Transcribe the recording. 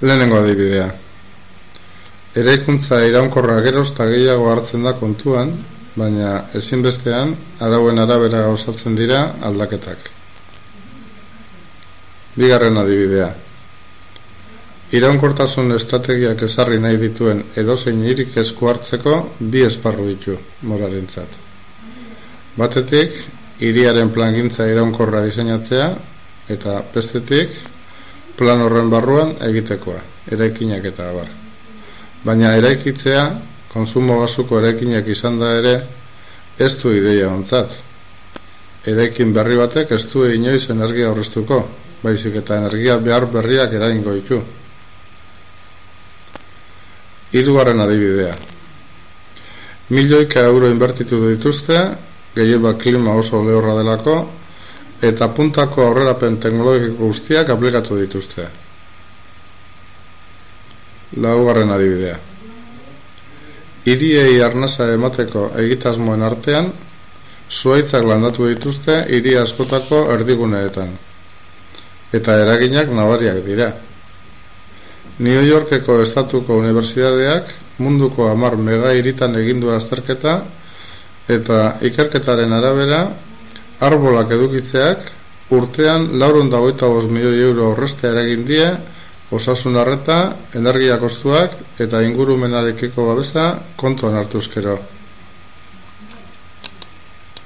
Lehenengo adibidea. Eraikuntza iraunkorra geroz eta gehiago hartzen da kontuan, baina ezinbestean arauen arabera osatzen dira aldaketak. Bigarren adibidea. Iraunkortasun estrategiak ezarri nahi dituen edozein irik esku hartzeko bi esparru ditu morarentzat. Batetik, hiriaren plangintza iraunkorra diseinatzea eta bestetik plan horren barruan egitekoa, eraikinak eta abar. Baina eraikitzea, konsumo basuko eraikinak izan da ere, ez du ideia ontzat. Eraikin berri batek ez du inoiz energia horreztuko, baizik eta energia behar berriak eraingo ditu. Hirugarren adibidea. Milioika euro inbertitu dituzte, gehien bat klima oso lehorra delako, eta puntako aurrerapen teknologiko guztiak aplikatu dituzte. Laugarren adibidea. Iriei arnasa emateko egitasmoen artean, zuaitzak landatu dituzte hiri askotako erdiguneetan. Eta eraginak nabariak dira. New Yorkeko Estatuko Unibertsitateak munduko amar mega iritan egindu azterketa eta ikerketaren arabera arbolak edukitzeak urtean laurun dagoita bos milioi euro horrestea eragin die osasun arreta, energia kostuak eta ingurumenarekiko babesa kontuan hartu